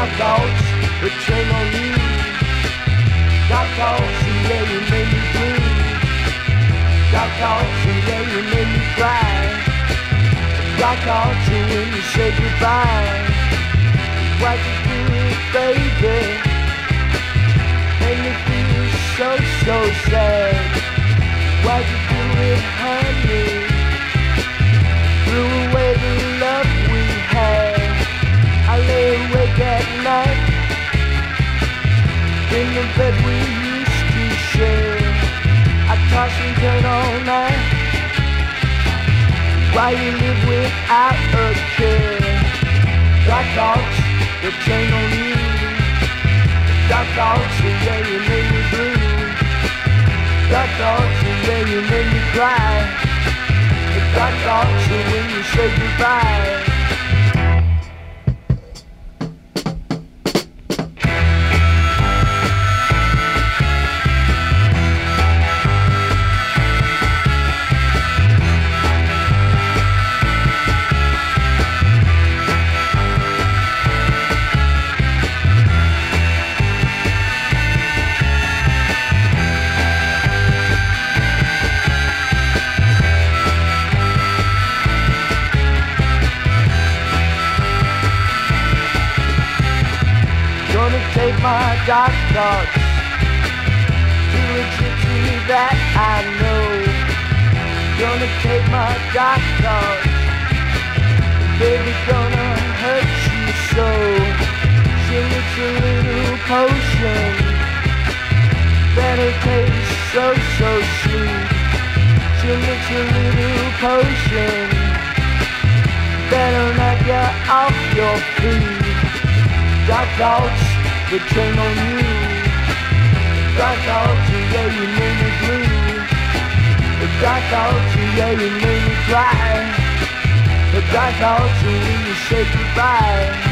Thoughts that train on you. And yeah, you made me thoughts and yeah, you made me cry. And when you say goodbye. Why'd you do it, baby? Made me feel so, so sad. Why'd you do it, honey? The bed we used to share. I toss and turn all night. Why you live without a care? Got thoughts that train on you. Got thoughts that yeah, you made me blue. Got thoughts that yeah, you made me cry. Got thoughts when you say goodbye. Gonna take my dark thoughts to a gypsy that I know. Gonna take my dark thoughts, baby, gonna hurt you so. She makes a little potion that'll taste so so sweet. She makes a little potion that'll knock you off your feet. Got thoughts that train on you. Thoughts, and yeah, you made me blue. Got thoughts, and yeah, you made me cry. Got thoughts, and when you say goodbye.